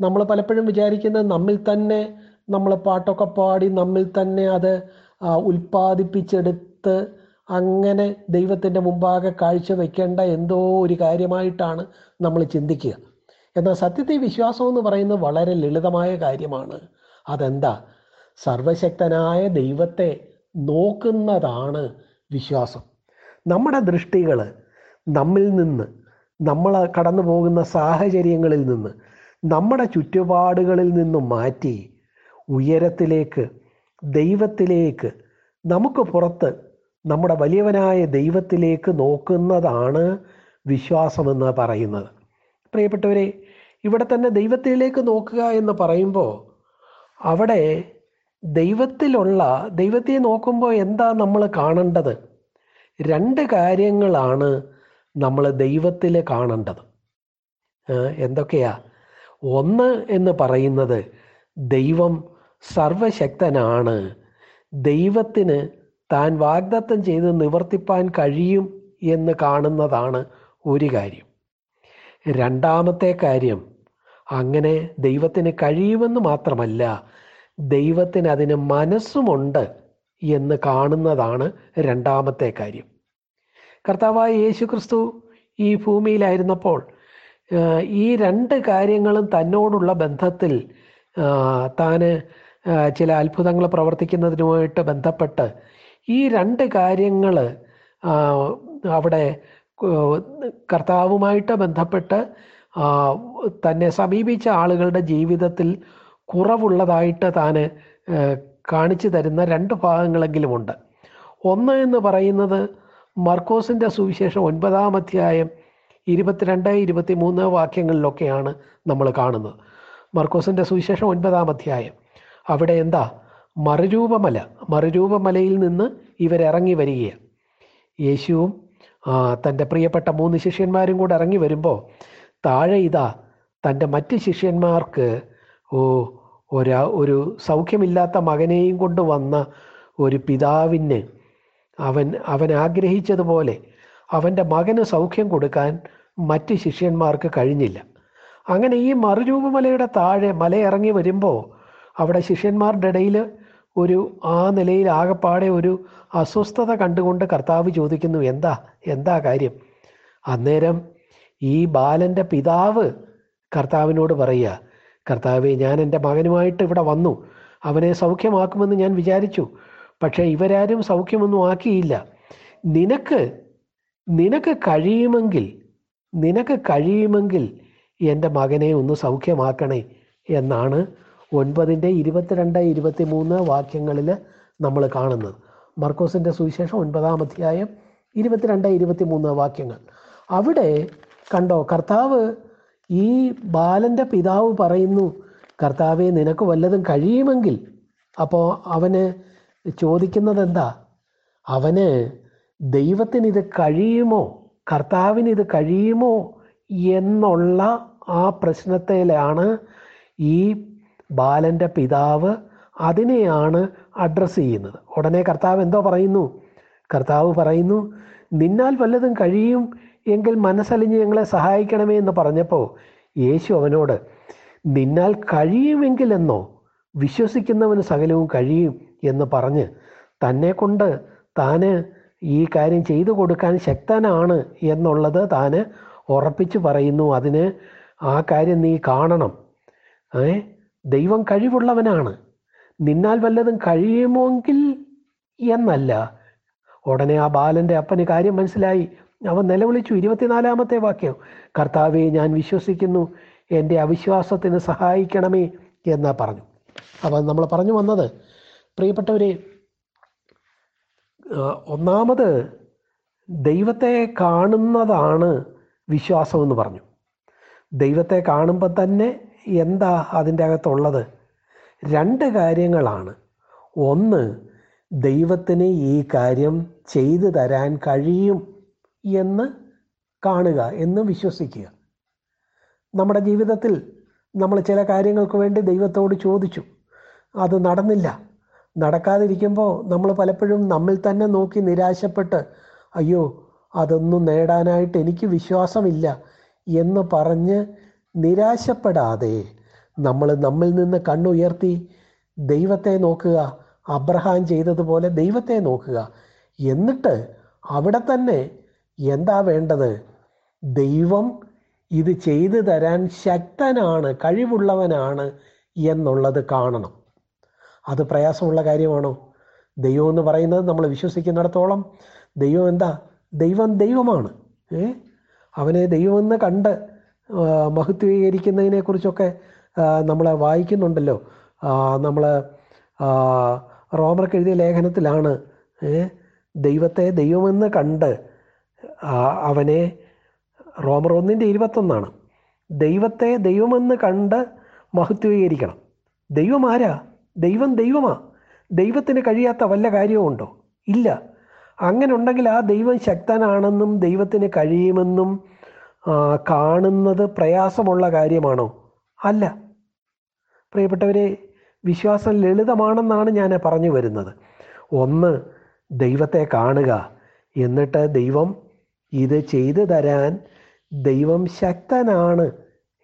നമ്മൾ പലപ്പോഴും വിചാരിക്കുന്നത് നമ്മിൽ തന്നെ നമ്മൾ പാട്ടൊക്കെ പാടി നമ്മിൽ തന്നെ അത് ഉൽപ്പാദിപ്പിച്ചെടുത്ത് അങ്ങനെ ദൈവത്തിന്റെ മുമ്പാകെ കാഴ്ച വെക്കേണ്ട എന്തോ ഒരു കാര്യമായിട്ടാണ് നമ്മൾ ചിന്തിക്കുക. എന്നാൽ സത്യത്തെ വിശ്വാസം എന്ന് പറയുന്നത് വളരെ ലളിതമായ കാര്യമാണ്. അതെന്താ? സർവശക്തനായ ദൈവത്തെ നോക്കുന്നതാണ് വിശ്വാസം. നമ്മുടെ ദൃഷ്ടികൾ നമ്മിൽ നിന്ന് നമ്മൾ കടന്നു പോകുന്ന സാഹചര്യങ്ങളിൽ നിന്ന് നമ്മുടെ ചുറ്റുപാടുകളിൽ നിന്നും മാറ്റി ഉയരത്തിലേക്ക് ദൈവത്തിലേക്ക് നമുക്ക് പുറത്ത് നമ്മുടെ വലിയവനായ ദൈവത്തിലേക്ക് നോക്കുന്നതാണ് വിശ്വാസമെന്ന് പറയുന്നത്. പ്രിയപ്പെട്ടവരെ ഇവിടെ തന്നെ ദൈവത്തിലേക്ക് നോക്കുക എന്ന് പറയുമ്പോൾ അവിടെ ദൈവത്തിലുള്ള ദൈവത്തെ നോക്കുമ്പോൾ എന്താ നമ്മൾ കാണേണ്ടത്? രണ്ട് കാര്യങ്ങളാണ് നമ്മൾ ദൈവത്തിൽ കാണേണ്ടത്. എന്തൊക്കെയാ? ഒന്ന് എന്ന് പറയുന്നത് ദൈവം സർവശക്തനാണ്. ദൈവത്തിന് താൻ വാഗ്ദത്തം ചെയ്ത് നിവർത്തിപ്പാൻ കഴിയും എന്ന് കാണുന്നതാണ് ഒരു കാര്യം. രണ്ടാമത്തെ കാര്യം അങ്ങനെ ദൈവത്തിന് കഴിയുമെന്ന് മാത്രമല്ല ദൈവത്തിന് അതിന് മനസ്സുമുണ്ട് എന്ന് കാണുന്നതാണ് രണ്ടാമത്തെ കാര്യം. കർത്താവായ യേശു ക്രിസ്തു ഈ ഭൂമിയിലായിരുന്നപ്പോൾ ഈ രണ്ട് കാര്യങ്ങളും തന്നോടുള്ള ബന്ധത്തിൽ താന് ചില അത്ഭുതങ്ങൾ പ്രവർത്തിക്കുന്നതിനുമായിട്ട് ബന്ധപ്പെട്ട് ഈ രണ്ട് കാര്യങ്ങൾ അവിടെ കർത്താവുമായിട്ട് ബന്ധപ്പെട്ട് തന്നെ സമീപിച്ച ആളുകളുടെ ജീവിതത്തിൽ കുറവുള്ളതായിട്ട് താൻ കാണിച്ചു തരുന്ന രണ്ട് ഭാഗങ്ങളെങ്കിലുമുണ്ട്. ഒന്ന് എന്ന് പറയുന്നത് മർക്കോസിന്റെ സുവിശേഷം ഒൻപതാം അധ്യായം ഇരുപത്തിരണ്ട് ഇരുപത്തി മൂന്ന് വാക്യങ്ങളിലൊക്കെയാണ് നമ്മൾ കാണുന്നത്. മർക്കോസിന്റെ സുവിശേഷം ഒൻപതാം അധ്യായം. അവിടെ എന്താ? മറുരൂപമല മറുരൂപമലയിൽ നിന്ന് ഇവരിറങ്ങി വരികയാണ്. യേശുവും തന്റെ പ്രിയപ്പെട്ട മൂന്ന് ശിഷ്യന്മാരും കൂടെ ഇറങ്ങി വരുമ്പോൾ താഴെ ഇതാ തന്റെ മറ്റ് ശിഷ്യന്മാർക്ക് ഓ ഒരാ ഒരു സൗഖ്യമില്ലാത്ത മകനെയും കൊണ്ട് വന്ന ഒരു പിതാവിന് അവൻ അവൻ ആഗ്രഹിച്ചതുപോലെ അവന്റെ മകന് സൗഖ്യം കൊടുക്കാൻ മറ്റ് ശിഷ്യന്മാർക്ക് കഴിഞ്ഞില്ല. അങ്ങനെ ഈ മറുരൂപമലയുടെ താഴെ മല ഇറങ്ങി വരുമ്പോൾ അവിടെ ശിഷ്യന്മാരുടെ ഇടയിൽ ഒരു ആ നിലയിൽ ആകെപ്പാടെ ഒരു അസ്വസ്ഥത കണ്ടുകൊണ്ട് കർത്താവ് ചോദിക്കുന്നു എന്താ? എന്താ കാര്യം? അന്നേരം ഈ ബാലന്റെ പിതാവ് കർത്താവിനോട് പറയുക കർത്താവെ ഞാൻ എന്റെ മകനുമായിട്ട് ഇവിടെ വന്നു. അവനെ സൗഖ്യമാക്കുമെന്ന് ഞാൻ വിചാരിച്ചു. പക്ഷേ ഇവരാരും സൗഖ്യമൊന്നും ആക്കിയില്ല. നിനക്ക് നിനക്ക് കഴിയുമെങ്കിൽ നിനക്ക് കഴിയുമെങ്കിൽ എന്റെ മകനെ ഒന്ന് സൗഖ്യമാക്കണേ എന്നാണ് ഒൻപതിന്റെ ഇരുപത്തിരണ്ട് ഇരുപത്തി മൂന്ന് വാക്യങ്ങളിൽ നമ്മൾ കാണുന്നത് മർക്കോസിന്റെ സുവിശേഷം ഒൻപതാം അധ്യായം ഇരുപത്തിരണ്ട് ഇരുപത്തി മൂന്ന് വാക്യങ്ങൾ. അവിടെ കണ്ടോ കർത്താവ് ഈ ബാലന്റെ പിതാവ് പറയുന്നു കർത്താവെ നിനക്ക് വല്ലതും കഴിയുമെങ്കിൽ. അപ്പോൾ അവന് ചോദിക്കുന്നത് എന്താ? അവന് ദൈവത്തിന് ഇത് കഴിയുമോ? കർത്താവിന് ഇത് കഴിയുമോ? എന്നുള്ള ആ പ്രശ്നത്തിലാണ് ഈ ബാലന്റെ പിതാവ് അതിനെയാണ് അഡ്രസ്സ് ചെയ്യുന്നത്. ഉടനെ കർത്താവ് എന്തോ പറയുന്നു? കർത്താവ് പറയുന്നു നിന്നാൽ വല്ലതും കഴിയും എങ്കിൽ മനസ്സലിഞ്ഞ് ഞങ്ങളെ സഹായിക്കണമേ എന്ന് പറഞ്ഞപ്പോൾ യേശു അവനോട് നിന്നാൽ കഴിയുമെങ്കിലെന്നോ വിശ്വസിക്കുന്നവന് സകലവും കഴിയും എന്ന് പറഞ്ഞ് തന്നെ കൊണ്ട് താന് ഈ കാര്യം ചെയ്തു കൊടുക്കാൻ ശക്തനാണ് എന്നുള്ളത് താന് ഉറപ്പിച്ച് പറയുന്നു. അതിന് ആ കാര്യം നീ കാണണം. ദൈവം കഴിവുള്ളവനാണ്. നിന്നാൽ വല്ലതും കഴിയുമെങ്കിൽ എന്നല്ല. ഉടനെ ആ ബാലന്റെ അപ്പന് കാര്യം മനസ്സിലായി. അവൻ നിലവിളിച്ചു ഇരുപത്തിനാലാമത്തെ വാക്യം. കർത്താവെ ഞാൻ വിശ്വസിക്കുന്നു. എന്റെ അവിശ്വാസത്തിന് സഹായിക്കണമേ എന്ന് പറഞ്ഞു. അപ്പം നമ്മൾ പറഞ്ഞു വന്നത് പ്രിയപ്പെട്ടവരെ ഒന്നാമത് ദൈവത്തെ കാണുന്നതാണ് വിശ്വാസം എന്ന് പറഞ്ഞു. ദൈവത്തെ കാണുമ്പോൾ തന്നെ എന്താ അതിന്റെ അകത്തുള്ളത്? രണ്ട് കാര്യങ്ങളാണ്. ഒന്ന് ദൈവത്തിന് ഈ കാര്യം ചെയ്തു തരാൻ കഴിയും എന്ന് കാണുക എന്ന് വിശ്വസിക്കുക. നമ്മുടെ ജീവിതത്തിൽ നമ്മൾ ചില കാര്യങ്ങൾക്ക് വേണ്ടി ദൈവത്തോട് ചോദിച്ചു. അത് നടന്നില്ല. നടക്കാതിരിക്കുമ്പോൾ നമ്മൾ പലപ്പോഴും നമ്മിൽ തന്നെ നോക്കി നിരാശപ്പെട്ട് അയ്യോ അതൊന്നും നേടാനായിട്ട് എനിക്ക് വിശ്വാസമില്ല എന്ന് പറഞ്ഞ് നിരാശപ്പെടാതെ നമ്മൾ നമ്മിൽ നിന്ന് കണ്ണുയർത്തി ദൈവത്തെ നോക്കുക അബ്രഹാം ചെയ്തതുപോലെ ദൈവത്തെ നോക്കുക. എന്നിട്ട് അവിടെ തന്നെ എന്താ വേണ്ടത്? ദൈവം ഇത് ചെയ്തു തരാൻ ശക്തനാണ് കഴിവുള്ളവനാണ് എന്നുള്ളത് കാണണം. അത് പ്രയാസമുള്ള കാര്യമാണോ? ദൈവം എന്ന് പറയുന്നത് നമ്മൾ വിശ്വസിക്കുന്നിടത്തോളം ദൈവം എന്താ? ദൈവം ദൈവമാണ്. ഏ? അവനെ ദൈവമെന്ന് കണ്ട് മഹത്വീകരിക്കുന്നതിനെക്കുറിച്ചൊക്കെ നമ്മൾ വായിക്കുന്നുണ്ടല്ലോ. നമ്മൾ റോമർക്ക് എഴുതിയ ലേഖനത്തിലാണ് ദൈവത്തെ ദൈവമെന്ന് കണ്ട് അവനെ റോമർ ഒന്നിന്റെ ഇരുപത്തൊന്നാണ്. ദൈവത്തെ ദൈവമെന്ന് കണ്ട് മഹത്വീകരിക്കണം. ദൈവം ആരാ? ദൈവം ദൈവമാ. ദൈവത്തിന് കഴിയാത്ത വല്ല കാര്യവും ഉണ്ടോ? ഇല്ല. അങ്ങനെ ഉണ്ടെങ്കിൽ ആ ദൈവം ശക്തനാണെന്നും ദൈവത്തിന് കഴിയുമെന്നും കാണുന്നത് പ്രയാസമുള്ള കാര്യമാണോ? അല്ല. പ്രിയപ്പെട്ടവരെ വിശ്വാസം ലളിതമാണെന്നാണ് ഞാൻ പറഞ്ഞു വരുന്നത്. ഒന്ന് ദൈവത്തെ കാണുക. എന്നിട്ട് ദൈവം ഇത് ചെയ്തു തരാൻ ദൈവം ശക്തനാണ്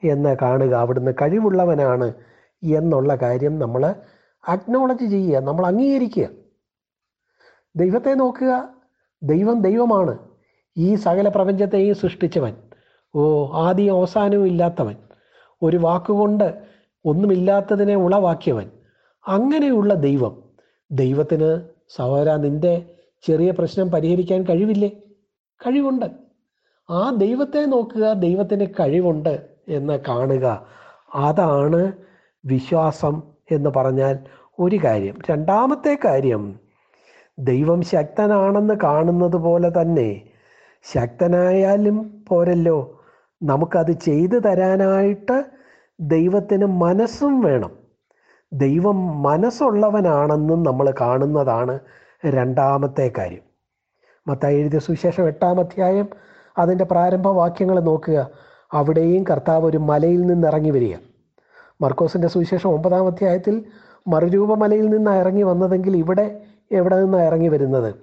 എന്ന് കാണുക. അവിടുന്ന് കഴിവുള്ളവനാണ് എന്നുള്ള കാര്യം നമ്മൾ അക്നോളജ് ചെയ്യുക. നമ്മൾ അംഗീകരിക്കുക. ദൈവത്തെ നോക്കുക. ദൈവം ദൈവമാണ്. ഈ സകല പ്രപഞ്ചത്തെയും സൃഷ്ടിച്ചവൻ. ഓ ആദ്യം അവസാനവും ഇല്ലാത്തവൻ. ഒരു വാക്കുകൊണ്ട് ഒന്നുമില്ലാത്തതിനെ ഉളവാക്കിയവൻ. അങ്ങനെയുള്ള ദൈവം. ദൈവത്തിന് സഹോദര നിന്റെ ചെറിയ പ്രശ്നം പരിഹരിക്കാൻ കഴിവില്ലേ? കഴിവുണ്ട്. ആ ദൈവത്തെ നോക്കുക ദൈവത്തിന് കഴിവുണ്ട് എന്ന് കാണുക. അതാണ് വിശ്വാസം എന്ന് പറഞ്ഞാൽ ഒരു കാര്യം. രണ്ടാമത്തെ കാര്യം ദൈവം ശക്തനാണെന്ന് കാണുന്നത് പോലെ തന്നെ ശക്തനായാലും പോരല്ലോ. നമുക്കത് ചെയ്തു തരാനായിട്ട് ദൈവത്തിന് മനസ്സും വേണം. ദൈവം മനസ്സുള്ളവനാണെന്നും നമ്മൾ കാണുന്നതാണ് രണ്ടാമത്തെ കാര്യം. മത്തായി എഴുതിയ സുവിശേഷം എട്ടാം അധ്യായം അതിന്റെ പ്രാരംഭ വാക്യങ്ങൾ നോക്കുക. അവിടെയും കർത്താവ് ഒരു മലയിൽ നിന്ന് ഇറങ്ങി വരിക. മർക്കോസിന്റെ സുവിശേഷം ഒമ്പതാം അധ്യായത്തിൽ മറുരൂപമലയിൽ നിന്ന് ഇറങ്ങി വന്നതെങ്കിൽ ഇവിടെ എവിടെ നിന്നാണ് ഇറങ്ങി വരുന്നത്?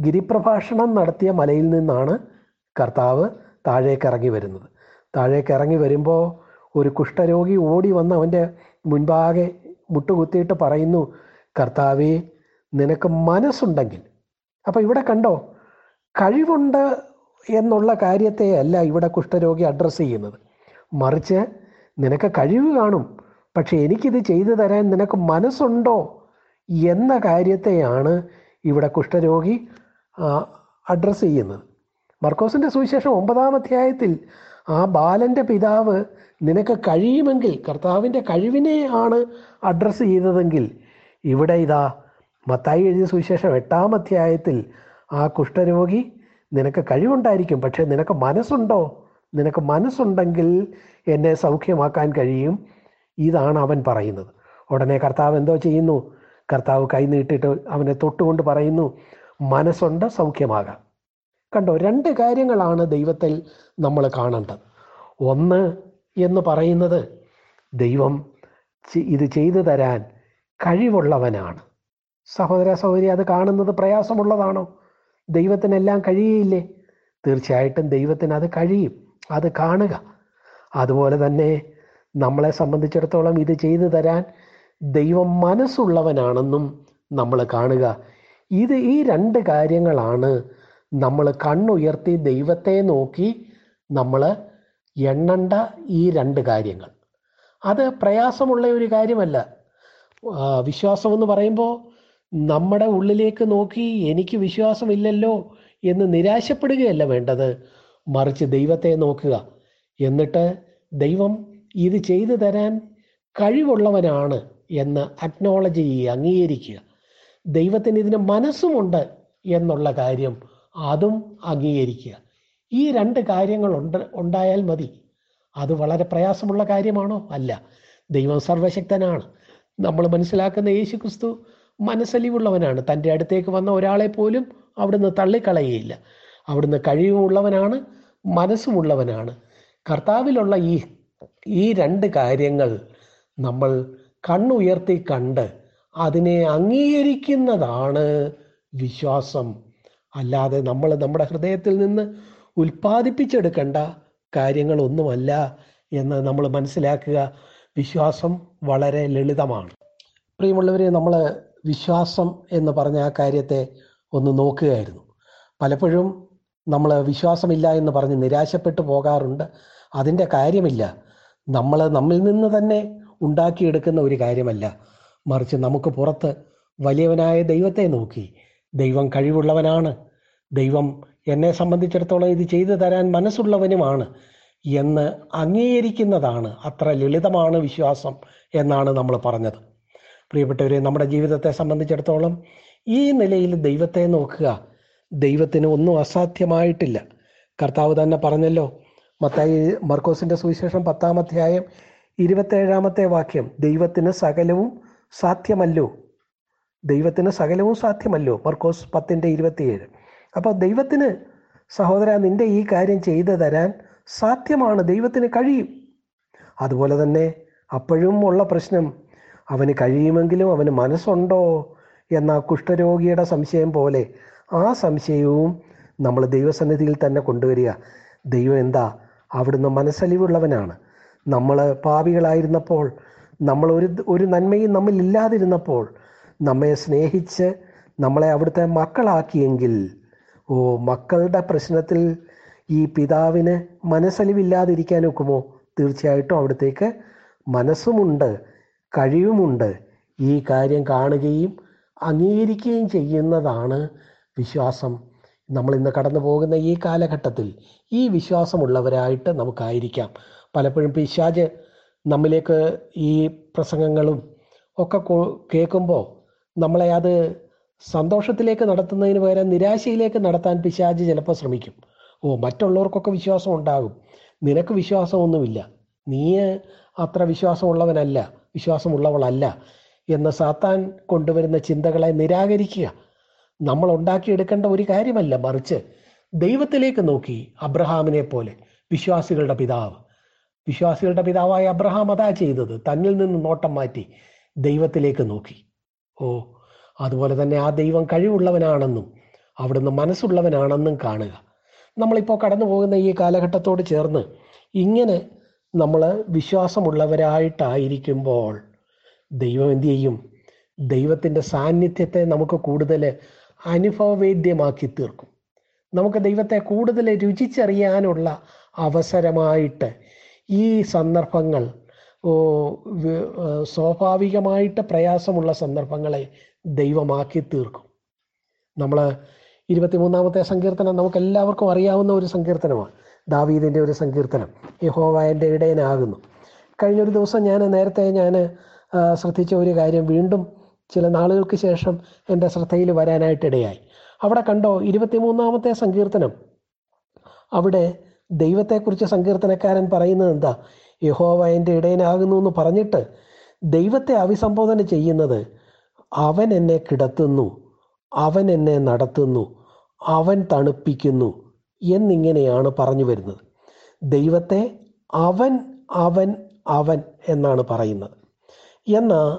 ഗിരിപ്രഭാഷണം നടത്തിയ മലയിൽ നിന്നാണ് കർത്താവ് താഴേക്ക് ഇറങ്ങി വരുന്നത്. താഴേക്ക് ഇറങ്ങി വരുമ്പോൾ ഒരു കുഷ്ഠരോഗി ഓടി വന്ന് അവന്റെ മുൻപാകെ മുട്ടുകുത്തിയിട്ട് പറയുന്നു കർത്താവേ നിനക്ക് മനസ്സുണ്ടെങ്കിൽ. അപ്പോൾ ഇവിടെ കണ്ടോ കഴിവുണ്ട് എന്നുള്ള കാര്യത്തെ അല്ല ഇവിടെ കുഷ്ഠരോഗി അഡ്രസ്സ് ചെയ്യുന്നത്. മറിച്ച് നിനക്ക് കഴിവ് കാണും പക്ഷെ എനിക്കിത് ചെയ്തു തരാൻ നിനക്ക് മനസ്സുണ്ടോ എന്ന കാര്യത്തെയാണ് ഇവിടെ കുഷ്ഠരോഗി അഡ്രസ്സ് ചെയ്യുന്നത്. മർക്കോസിന്റെ സുവിശേഷം ഒമ്പതാം അധ്യായത്തിൽ ആ ബാലന്റെ പിതാവ് നിനക്ക് കഴിയുമെങ്കിൽ കർത്താവിന്റെ കഴിവിനെ ആണ് അഡ്രസ്സ് ചെയ്തതെങ്കിൽ ഇവിടെ ഇതാ മത്തായി എഴുതിയ സുവിശേഷം എട്ടാം അധ്യായത്തിൽ ആ കുഷ്ഠരോഗി നിനക്ക് കഴിവുണ്ടായിരിക്കും പക്ഷേ നിനക്ക് മനസ്സുണ്ടോ? നിനക്ക് മനസ്സുണ്ടെങ്കിൽ എന്നെ സൗഖ്യമാക്കാൻ കഴിയും ഇതാണ് അവൻ പറയുന്നത്. ഉടനെ കർത്താവ് എന്തോ ചെയ്യുന്നു? കർത്താവ് കൈ നീട്ടിയിട്ട് അവനെ തൊട്ടുകൊണ്ട് പറയുന്നു മനസ്സുണ്ട് സൗഖ്യമാകാം. കണ്ടോ രണ്ട് കാര്യങ്ങളാണ് ദൈവത്തിൽ നമ്മൾ കാണേണ്ടത്. ഒന്ന് എന്ന് പറയുന്നത് ദൈവം ഇത് ചെയ്തു തരാൻ കഴിവുള്ളവനാണ്. സഹോദര സഹോദരി അത് കാണുന്നത് പ്രയാസമുള്ളതാണോ? ദൈവത്തിനെല്ലാം കഴിയില്ലേ തീർച്ചയായിട്ടും ദൈവത്തിന് അത് കഴിയും അത് കാണുക. അതുപോലെ തന്നെ നമ്മളെ സംബന്ധിച്ചിടത്തോളം ഇത് ചെയ്തു തരാൻ ദൈവം മനസ്സുള്ളവനാണെന്നും നമ്മൾ കാണുക. ഇത് ഈ രണ്ട് കാര്യങ്ങളാണ് നമ്മൾ കണ്ണുയർത്തി ദൈവത്തെ നോക്കി നമ്മൾ എണ്ണണ്ട ഈ രണ്ട് കാര്യങ്ങൾ. അത് പ്രയാസമുള്ള ഒരു കാര്യമല്ല. വിശ്വാസമെന്ന് പറയുമ്പോൾ നമ്മുടെ ഉള്ളിലേക്ക് നോക്കി എനിക്ക് വിശ്വാസമില്ലല്ലോ എന്ന് നിരാശപ്പെടുകയല്ല വേണ്ടത്. മറിച്ച് ദൈവത്തെ നോക്കുക. എന്നിട്ട് ദൈവം ഇത് ചെയ്തു തരാൻ കഴിവുള്ളവനാണ് എന്ന് അക്നോളജ് ചെയ്യുക അംഗീകരിക്കുക. ദൈവത്തിന് ഇതിന് മനസ്സുമുണ്ട് എന്നുള്ള കാര്യം അതും അംഗീകരിക്കുക. ഈ രണ്ട് കാര്യങ്ങൾ ഉണ്ട് ഉണ്ടായാൽ മതി. അത് വളരെ പ്രയാസമുള്ള കാര്യമാണോ? അല്ല. ദൈവം സർവശക്തനാണ്. നമ്മൾ മനസ്സിലാക്കുന്ന യേശു ക്രിസ്തു മനസ്സലിവുള്ളവനാണ്. തന്റെ അടുത്തേക്ക് വന്ന ഒരാളെ പോലും അവിടുന്ന് തള്ളിക്കളയുകയില്ല. അവിടുന്ന് കഴിവുള്ളവനാണ് മനസ്സുമുള്ളവനാണ്. കർത്താവിലുള്ള ഈ ഈ രണ്ട് കാര്യങ്ങൾ നമ്മൾ കണ്ണുയർത്തി കണ്ട് അതിനെ അംഗീകരിക്കുന്നതാണ് വിശ്വാസം. അല്ലാതെ നമ്മൾ നമ്മുടെ ഹൃദയത്തിൽ നിന്ന് ഉൽപ്പാദിപ്പിച്ചെടുക്കേണ്ട കാര്യങ്ങളൊന്നുമല്ല എന്ന് നമ്മൾ മനസ്സിലാക്കുക വിശ്വാസം വളരെ ലളിതമാണ്. പ്രിയമുള്ളവരെ നമ്മൾ വിശ്വാസം എന്ന് പറഞ്ഞ ആ കാര്യത്തെ ഒന്ന് നോക്കുകയായിരുന്നു. പലപ്പോഴും നമ്മൾ വിശ്വാസമില്ല എന്ന് പറഞ്ഞ് നിരാശപ്പെട്ടു പോകാറുണ്ട്. അതിന്റെ കാര്യമില്ല. നമ്മൾ നമ്മിൽ നിന്ന് തന്നെ ഉണ്ടാക്കിയെടുക്കുന്ന ഒരു കാര്യമല്ല. മറിച്ച് നമുക്ക് പുറത്ത് വലിയവനായ ദൈവത്തെ നോക്കി ദൈവം കഴിവുള്ളവനാണ്. ദൈവം എന്നെ സംബന്ധിച്ചിടത്തോളം ഇത് ചെയ്തു തരാൻ മനസ്സുള്ളവനുമാണ് എന്ന് അംഗീകരിക്കുന്നതാണ്. അത്ര ലളിതമാണ് വിശ്വാസം എന്നാണ് നമ്മൾ പറഞ്ഞത്. പ്രിയപ്പെട്ടവരെ നമ്മുടെ ജീവിതത്തെ സംബന്ധിച്ചിടത്തോളം ഈ നിലയിൽ ദൈവത്തെ നോക്കുക. ദൈവത്തിന് ഒന്നും അസാധ്യമായിട്ടില്ല. കർത്താവ് തന്നെ പറഞ്ഞല്ലോ മത്തായി മർക്കോസിന്റെ സുവിശേഷം പത്താം അധ്യായം ഇരുപത്തേഴാമത്തെ വാക്യം ദൈവത്തിന് സകലവും സാധ്യമല്ലോ. ദൈവത്തിന് സകലവും സാധ്യമല്ലോ? മർക്കോസ് പത്തിന്റെ ഇരുപത്തിയേഴ്. അപ്പോൾ ദൈവത്തിന് സഹോദര നിന്റെ ഈ കാര്യം ചെയ്തു തരാൻ സാധ്യമാണ്. ദൈവത്തിന് കഴിയും. അതുപോലെ തന്നെ അപ്പോഴും ഉള്ള പ്രശ്നം അവന് കഴിയുമെങ്കിലും അവന് മനസ്സുണ്ടോ എന്ന കുഷ്ഠരോഗിയുടെ സംശയം പോലെ ആ സംശയവും നമ്മൾ ദൈവസന്നിധിയിൽ തന്നെ കൊണ്ടുവരിക. ദൈവം എന്താ? അവിടുന്ന് മനസ്സലിവുള്ളവനാണ്. നമ്മൾ പാവികളായിരുന്നപ്പോൾ നമ്മൾ ഒരു ഒരു നന്മയും നമ്മിൽ ഇല്ലാതിരുന്നപ്പോൾ നമ്മെ സ്നേഹിച്ച് നമ്മളെ അവിടുത്തെ മക്കളാക്കിയെങ്കിൽ ഓ മക്കളുടെ പ്രശ്നത്തിൽ ഈ പിതാവിന് മനസ്സലിവില്ലാതിരിക്കാൻ ഒക്കുമോ തീർച്ചയായിട്ടും അവിടത്തേക്ക് മനസ്സുമുണ്ട് കഴിവുമുണ്ട്. ഈ കാര്യം കാണുകയും അംഗീകരിക്കുകയും ചെയ്യുന്നതാണ് വിശ്വാസം. നമ്മൾ ഇന്ന് കടന്നു പോകുന്ന ഈ കാലഘട്ടത്തിൽ ഈ വിശ്വാസമുള്ളവരായിട്ട് നമുക്കായിരിക്കാം. പലപ്പോഴും പിശാജ് നമ്മിലേക്ക് ഈ പ്രസംഗങ്ങളും ഒക്കെ കേൾക്കുമ്പോൾ നമ്മളെ അത് സന്തോഷത്തിലേക്ക് നടത്തുന്നതിന് പകരം നിരാശയിലേക്ക് നടത്താൻ പിശാജ് ചിലപ്പോൾ ശ്രമിക്കും. ഓ മറ്റുള്ളവർക്കൊക്കെ വിശ്വാസം ഉണ്ടാകും. നിനക്ക് വിശ്വാസമൊന്നുമില്ല. നീ അത്ര വിശ്വാസമുള്ളവനല്ല വിശ്വാസമുള്ളവളല്ല എന്ന് സാത്താൻ കൊണ്ടുവരുന്ന ചിന്തകളെ നിരാകരിക്കുക. നമ്മൾ ഉണ്ടാക്കിയെടുക്കേണ്ട ഒരു കാര്യമല്ല മറിച്ച് ദൈവത്തിലേക്ക് നോക്കി അബ്രഹാമിനെ പോലെ വിശ്വാസികളുടെ പിതാവ്. വിശ്വാസികളുടെ പിതാവായ അബ്രഹാം അതാ ചെയ്തത്. തന്നിൽ നിന്ന് നോട്ടം മാറ്റി ദൈവത്തിലേക്ക് നോക്കി. ഓ അതുപോലെ തന്നെ ആ ദൈവം കഴിവുള്ളവനാണെന്നും അവിടുന്ന് മനസ്സുള്ളവനാണെന്നും കാണുക. നമ്മളിപ്പോൾ കടന്നു പോകുന്ന ഈ കാലഘട്ടത്തോട് ചേർന്ന് ഇങ്ങനെ നമ്മൾ വിശ്വാസമുള്ളവരായിട്ടായിരിക്കുമ്പോൾ ദൈവം എന്തു ചെയ്യും? ദൈവത്തിന്റെ സാന്നിധ്യത്തെ നമുക്ക് കൂടുതൽ അനുഭവവേദ്യമാക്കി തീർക്കും. നമുക്ക് ദൈവത്തെ കൂടുതൽ രുചിച്ചറിയാനുള്ള അവസരമായിട്ട് ഈ സന്ദർഭങ്ങൾ സ്വാഭാവികമായിട്ട് പ്രയാസമുള്ള സന്ദർഭങ്ങളെ ദൈവമാക്കി തീർക്കും. നമ്മൾ ഇരുപത്തിമൂന്നാമത്തെ സങ്കീർത്തനം നമുക്ക് എല്ലാവർക്കും അറിയാവുന്ന ഒരു സങ്കീർത്തനമാണ്. ദാവീദിന്റെ ഒരു സങ്കീർത്തനം. യഹോവ എന്റെ ഇടയനാകുന്നു. കഴിഞ്ഞൊരു ദിവസം ഞാൻ നേരത്തെ ഞാൻ ശ്രദ്ധിച്ച ഒരു കാര്യം വീണ്ടും ചില നാളുകൾക്ക് ശേഷം എന്റെ ശ്രദ്ധയിൽ വരാനായിട്ടിടയായി. അവിടെ കണ്ടോ ഇരുപത്തിമൂന്നാമത്തെ സങ്കീർത്തനം. അവിടെ ദൈവത്തെക്കുറിച്ച് സങ്കീർത്തനക്കാരൻ പറയുന്നത് എന്താ? യഹോവ എന്റെ ഇടയനാകുന്നു എന്ന് പറഞ്ഞിട്ട് ദൈവത്തെ അഭിസംബോധന ചെയ്യുന്നത് അവൻ എന്നെ കിടത്തുന്നു അവൻ എന്നെ നടത്തുന്നു അവൻ തണുപ്പിക്കുന്നു എന്നിങ്ങനെയാണ് പറഞ്ഞു വരുന്നത്. ദൈവത്തെ അവൻ അവൻ അവൻ എന്നാണ് പറയുന്നത്. എന്നാൽ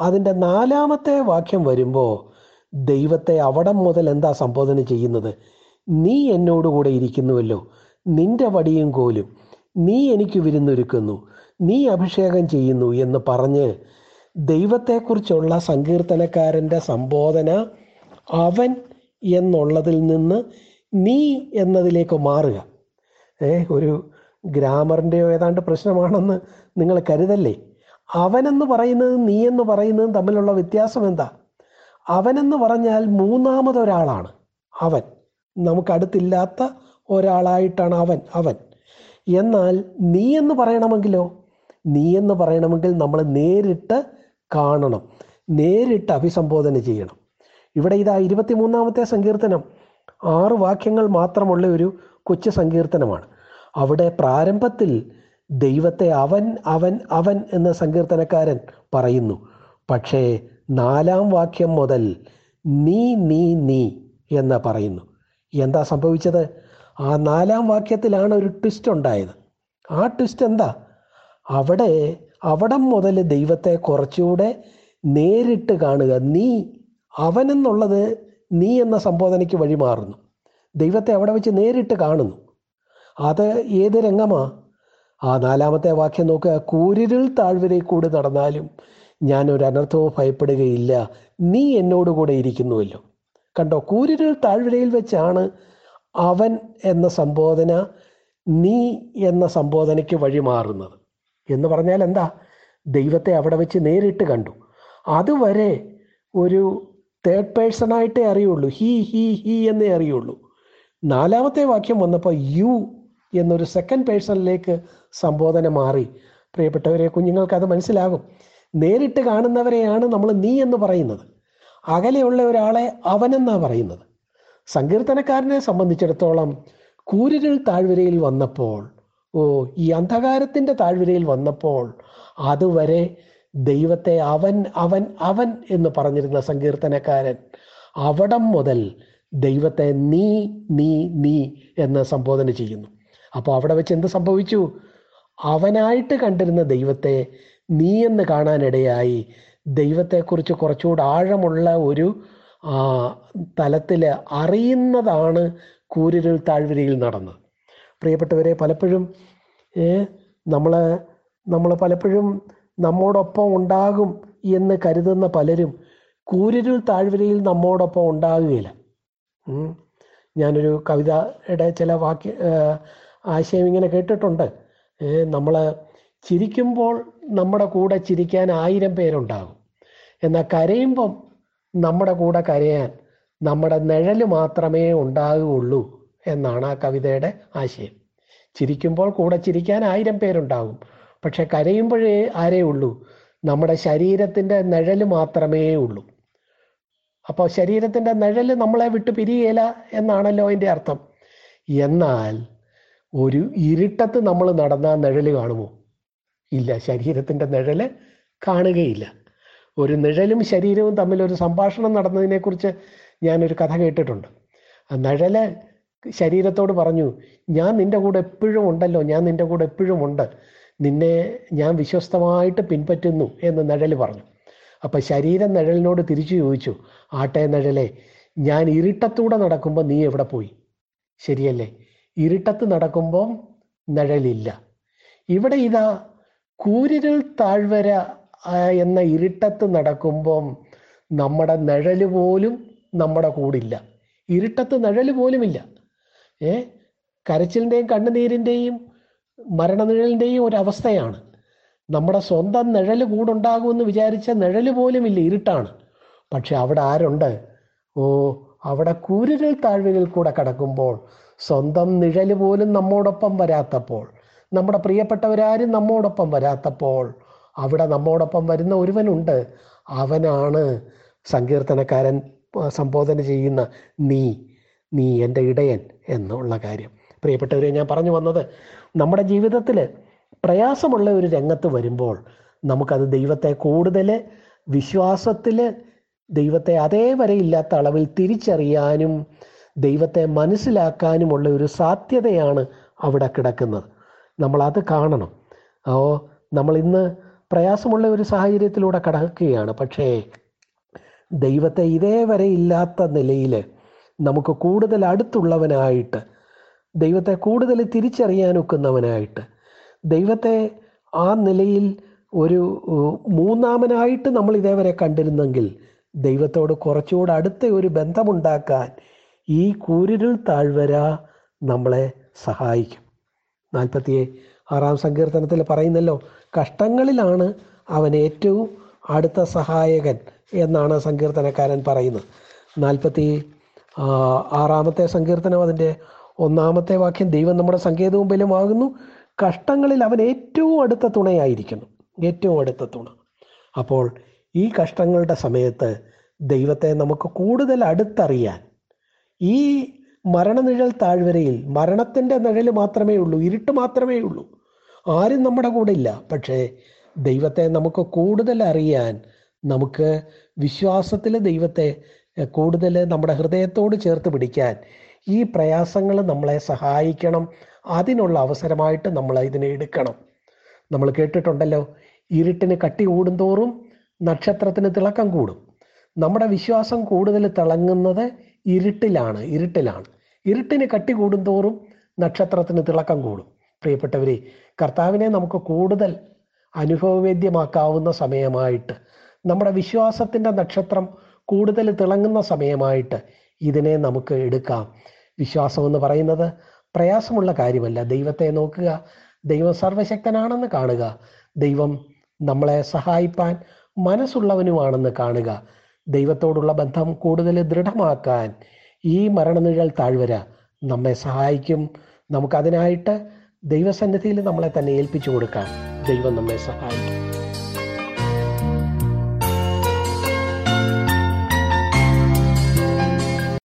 അതിന്റെ നാലാമത്തെ വാക്യം വരുമ്പോൾ ദൈവത്തെ അവിടം മുതൽ എന്താ സംബോധന ചെയ്യുന്നത്? നീ എന്നോടുകൂടെ ഇരിക്കുന്നുവല്ലോ നിന്റെ വടിയും കോലും. നീ എനിക്ക് വിരുന്നൊരുക്കുന്നു നീ അഭിഷേകം ചെയ്യുന്നു എന്ന് പറഞ്ഞ് ദൈവത്തെക്കുറിച്ചുള്ള സങ്കീർത്തനക്കാരന്റെ സംബോധന അവൻ എന്നുള്ളതിൽ നിന്ന് നീ എന്നതിലേക്ക് മാറുക. ഏ ഒരു ഗ്രാമറിന്റെയോ ഏതാണ്ട് പ്രശ്നമാണെന്ന് നിങ്ങൾ കരുതല്ലേ? അവനെന്ന് പറയുന്നത് നീ എന്ന് പറയുന്നതും തമ്മിലുള്ള വ്യത്യാസം എന്താ? അവനെന്ന് പറഞ്ഞാൽ മൂന്നാമതൊരാളാണ് അവൻ. നമുക്കടുത്തില്ലാത്ത ഒരാളായിട്ടാണ് അവൻ അവൻ. എന്നാൽ നീ എന്ന് പറയണമെങ്കിലോ? നീ എന്ന് പറയണമെങ്കിൽ നമ്മൾ നേരിട്ട് കാണണം. നേരിട്ട് അഭിസംബോധന ചെയ്യണം. ഇവിടെ ഇതാ ഇരുപത്തിമൂന്നാമത്തെ സങ്കീർത്തനം. ആറ് വാക്യങ്ങൾ മാത്രമുള്ള ഒരു കൊച്ചു സങ്കീർത്തനമാണ്. അവിടെ പ്രാരംഭത്തിൽ ദൈവത്തെ അവൻ അവൻ അവൻ എന്ന സങ്കീർത്തനക്കാരൻ പറയുന്നു. പക്ഷേ നാലാം വാക്യം മുതൽ നീ നീ നീ എന്ന് പറയുന്നു. എന്താ സംഭവിച്ചത്? ആ നാലാം വാക്യത്തിലാണ് ഒരു ട്വിസ്റ്റ് ഉണ്ടായത്. ആ ട്വിസ്റ്റ് എന്താ? അവിടെ അവിടം മുതൽ ദൈവത്തെ കുറച്ചുകൂടെ നേരിട്ട് കാണുക. നീ അവനെന്നുള്ളത് നീ എന്ന സംബോധനയ്ക്ക് വഴിമാറുന്നു ദൈവത്തെ അവിടെ വെച്ച് നേരിട്ട് കാണുന്നു. അത് ഏത് രംഗമാ? ആ നാലാമത്തെ വാക്യം നോക്കുക. കൂരിരിൽ താഴ്വരയിൽ കൂടി നടന്നാലും ഞാൻ ഒരു അനർത്ഥവും ഭയപ്പെടുകയില്ല. നീ എന്നോടുകൂടെ ഇരിക്കുന്നുവല്ലോ. കണ്ടോ? കൂരിരിൽ താഴ്വരയിൽ വെച്ചാണ് അവൻ എന്ന സംബോധന നീ എന്ന സംബോധനയ്ക്ക് വഴിമാറുന്നത് എന്ന് പറഞ്ഞാൽ എന്താ? ദൈവത്തെ അവിടെ വെച്ച് നേരിട്ട് കണ്ടു. അതുവരെ ഒരു തേർഡ് പേഴ്സണായിട്ടേ അറിയുള്ളൂ. ഹി ഹി ഹി എന്നേ അറിയുള്ളൂ. നാലാമത്തെ വാക്യം വന്നപ്പോൾ യു എന്നൊരു സെക്കൻഡ് പേഴ്സണിലേക്ക് സംബോധന മാറി. പ്രിയപ്പെട്ടവരെ കുഞ്ഞുങ്ങൾക്ക് അത് മനസ്സിലാകും. നേരിട്ട് കാണുന്നവരെയാണ് നമ്മൾ നീ എന്ന് പറയുന്നത്. അകലെയുള്ള ഒരാളെ അവനെന്നാണ് പറയുന്നത്. സങ്കീർത്തനക്കാരനെ സംബന്ധിച്ചിടത്തോളം കൂരിരുൾ താഴ്വരയിൽ വന്നപ്പോൾ ഓ ഈ അന്ധകാരത്തിന്റെ താഴ്വരയിൽ വന്നപ്പോൾ അതുവരെ ദൈവത്തെ അവൻ അവൻ അവൻ എന്ന് പറഞ്ഞിരുന്ന സങ്കീർത്തനക്കാരൻ അവിടം മുതൽ ദൈവത്തെ നീ നീ നീ എന്ന് സംബോധന ചെയ്യുന്നു. അപ്പോൾ അവിടെ വെച്ച് എന്ത് സംഭവിച്ചു? അവനായിട്ട് കണ്ടിരുന്ന ദൈവത്തെ നീ എന്ന് കാണാനിടയായി ദൈവത്തെക്കുറിച്ച് കുറച്ചുകൂടെ ആഴമുള്ള ഒരു തലത്തിൽ അറിയുന്നതാണ് കൂരിരുൾ താഴ്വരയിൽ നടന്നത്. പ്രിയപ്പെട്ടവരെ പലപ്പോഴും നമ്മൾ നമ്മൾ പലപ്പോഴും നമ്മോടൊപ്പം ഉണ്ടാകും എന്ന് കരുതുന്ന പലരും കൂരിരുൾ താഴ്വരയിൽ നമ്മോടൊപ്പം ഉണ്ടാകുകയില്ല. ഞാനൊരു കവിതയുടെ ചില വാക്യ ആശയം ഇങ്ങനെ കേട്ടിട്ടുണ്ട്. നമ്മൾ ചിരിക്കുമ്പോൾ നമ്മുടെ കൂടെ ചിരിക്കാൻ ആയിരം പേരുണ്ടാകും. എന്നാൽ കരയുമ്പം നമ്മുടെ കൂടെ കരയാൻ നമ്മുടെ നിഴൽ മാത്രമേ ഉണ്ടാകുകയുള്ളൂ എന്നാണ് ആ കവിതയുടെ ആശയം. ചിരിക്കുമ്പോൾ കൂടെ ചിരിക്കാൻ ആയിരം പേരുണ്ടാകും. പക്ഷെ കരയുമ്പോഴേ ആരേ ഉള്ളൂ? നമ്മുടെ ശരീരത്തിന്റെ നിഴൽ മാത്രമേ ഉള്ളൂ. അപ്പോൾ ശരീരത്തിന്റെ നിഴൽ നമ്മളെ വിട്ട് പിരിയേല എന്നാണല്ലോ അതിന്റെ അർത്ഥം. എന്നാൽ ഒരു ഇരുട്ടത്ത് നമ്മൾ നടന്ന നിഴൽ കാണുമോ? ഇല്ല ശരീരത്തിന്റെ നിഴൽ കാണുകയില്ല. ഒരു നിഴലും ശരീരവും തമ്മിൽ ഒരു സംഭാഷണം നടന്നതിനെക്കുറിച്ച് ഞാനൊരു കഥ കേട്ടിട്ടുണ്ട്. ആ നിഴൽ ശരീരത്തോട് പറഞ്ഞു ഞാൻ നിന്റെ കൂടെ എപ്പോഴും ഉണ്ടല്ലോ ഞാൻ നിന്റെ കൂടെ എപ്പോഴും ഉണ്ട്. നിന്നെ ഞാൻ വിശ്വസ്തമായിട്ട് പിൻപറ്റുന്നു എന്ന് നിഴൽ പറഞ്ഞു. അപ്പം ശരീരം നിഴലിനോട് തിരിച്ചു ചോദിച്ചു ആട്ടെ നിഴലെ ഞാൻ ഇരുട്ടത്തൂടെ നടക്കുമ്പോൾ നീ എവിടെ പോയി? ശരിയല്ലേ ഇരുട്ടത്ത് നടക്കുമ്പോൾ നിഴലില്ല. ഇവിടെ ഇതാ കൂരിരുൾ താഴ്വര എന്ന ഇരുട്ടത്ത് നടക്കുമ്പം നമ്മുടെ നിഴൽ പോലും നമ്മുടെ കൂടില്ല. ഇരുട്ടത്ത് നിഴൽ പോലുമില്ല. ഏ? കരച്ചിലിന്റെയും കണ്ണുനീരിന്റെയും മരണനിഴലിന്റെയും ഒരവസ്ഥയാണ് നമ്മുടെ സ്വന്തം നിഴൽ കൂടുണ്ടാകുമെന്ന് വിചാരിച്ച നിഴൽ പോലുമില്ല ഇരുട്ടാണ്. പക്ഷെ അവിടെ ആരുണ്ട്? ഓ അവിടെ കൂരുകൾ താഴ്വുകൾ കൂടെ കടക്കുമ്പോൾ സ്വന്തം നിഴൽ പോലും നമ്മോടൊപ്പം വരാത്തപ്പോൾ നമ്മുടെ പ്രിയപ്പെട്ടവരാരും നമ്മോടൊപ്പം വരാത്തപ്പോൾ അവിടെ നമ്മോടൊപ്പം വരുന്ന ഒരുവനുണ്ട്. അവനാണ് സങ്കീർത്തനക്കാരൻ സംബോധന ചെയ്യുന്ന നീ നീ എന്റെ ഇടയൻ എന്നുള്ള കാര്യം. പ്രിയപ്പെട്ടവരെ ഞാൻ പറഞ്ഞു വന്നത് നമ്മുടെ ജീവിതത്തിൽ പ്രയാസമുള്ള ഒരു രംഗത്ത് വരുമ്പോൾ നമുക്കത് ദൈവത്തെ കൂടുതൽ വിശ്വാസത്തിൽ ദൈവത്തെ അതേവരെ ഇല്ലാത്ത അളവിൽ തിരിച്ചറിയാനും ദൈവത്തെ മനസ്സിലാക്കാനുമുള്ള ഒരു സാധ്യതയാണ് അവിടെ കിടക്കുന്നത്. നമ്മളത് കാണണം. ഓ നമ്മൾ ഇന്ന് പ്രയാസമുള്ള ഒരു സാഹചര്യത്തിലൂടെ കടക്കുകയാണ്. പക്ഷേ ദൈവത്തെ ഇതേവരെ ഇല്ലാത്ത നിലയിൽ നമുക്ക് കൂടുതൽ അടുത്തുള്ളവനായിട്ട് ദൈവത്തെ കൂടുതൽ തിരിച്ചറിയാനൊക്കുന്നവനായിട്ട് ദൈവത്തെ ആ നിലയിൽ ഒരു മൂന്നാമനായിട്ട് നമ്മൾ ഇതേവരെ കണ്ടിരുന്നെങ്കിൽ ദൈവത്തോട് കുറച്ചുകൂടെ അടുത്ത ഒരു ബന്ധമുണ്ടാക്കാൻ ഈ കൂരിരുൾ താഴ്വര നമ്മളെ സഹായിക്കും. നാൽപ്പത്തി ആറാം സങ്കീർത്തനത്തിൽ പറയുന്നല്ലോ കഷ്ടങ്ങളിലാണ് അവൻ ഏറ്റവും അടുത്ത സഹായകൻ എന്നാണ് സങ്കീർത്തനക്കാരൻ പറയുന്നത്. നാൽപ്പത്തി ആറാമത്തെ സങ്കീർത്തനം അതിന്റെ ഒന്നാമത്തെ വാക്യം ദൈവം നമ്മുടെ സങ്കേതവും ബലമാകുന്നു കഷ്ടങ്ങളിൽ അവൻ ഏറ്റവും അടുത്ത തുണയായിരിക്കുന്നു. ഏറ്റവും അടുത്ത തുണ. അപ്പോൾ ഈ കഷ്ടങ്ങളുടെ സമയത്ത് ദൈവത്തെ നമുക്ക് കൂടുതൽ അടുത്തറിയാൻ ഈ മരണനിഴൽ താഴ്വരയിൽ മരണത്തിന്റെ നിഴൽ മാത്രമേ ഉള്ളൂ ഇരുട്ട് മാത്രമേ ഉള്ളൂ. ആരും നമ്മുടെ കൂടെ ഇല്ല. പക്ഷേ ദൈവത്തെ നമുക്ക് കൂടുതൽ അറിയാൻ നമുക്ക് വിശ്വാസത്തിൽ ദൈവത്തെ കൂടുതൽ നമ്മുടെ ഹൃദയത്തോട് ചേർത്ത് പിടിക്കാൻ ഈ പ്രയാസങ്ങൾ നമ്മളെ സഹായിക്കണം. അതിനുള്ള അവസരമായിട്ട് നമ്മൾ ഇതിനെ എടുക്കണം. നമ്മൾ കേട്ടിട്ടുണ്ടല്ലോ ഇരുട്ടിന് കട്ടി കൂടുന്തോറും നക്ഷത്രത്തിന് തിളക്കം കൂടും. നമ്മുടെ വിശ്വാസം കൂടുതൽ തിളങ്ങുന്നത് ഇരുട്ടിലാണ് ഇരുട്ടിലാണ്. ഇരുട്ടിന് കട്ടി കൂടുന്തോറും നക്ഷത്രത്തിന് തിളക്കം കൂടും. പ്രിയപ്പെട്ടവരെ കർത്താവിനെ നമുക്ക് കൂടുതൽ അനുഭവവേദ്യമാക്കാവുന്ന സമയമായിട്ട് നമ്മുടെ വിശ്വാസത്തിന്റെ നക്ഷത്രം കൂടുതൽ തിളങ്ങുന്ന സമയമായിട്ട് ഇതിനെ നമുക്ക് എടുക്കാം. വിശ്വാസം എന്ന് പറയുന്നത് പ്രയാസമുള്ള കാര്യമല്ല. ദൈവത്തെ നോക്കുക ദൈവം സർവശക്തനാണെന്ന് കാണുക ദൈവം നമ്മളെ സഹായിപ്പാൻ മനസ്സുള്ളവനുമാണെന്ന് കാണുക ദൈവത്തോടുള്ള ബന്ധം കൂടുതൽ ദൃഢമാക്കാൻ ഈ മരണനിഴൽ താഴ്വര നമ്മെ സഹായിക്കും. നമുക്കതിനായിട്ട് ദൈവസന്നിധിയിൽ നമ്മളെ തന്നെ ഏൽപ്പിച്ചു കൊടുക്കാം. ദൈവം നമ്മെ സഹായിക്കും.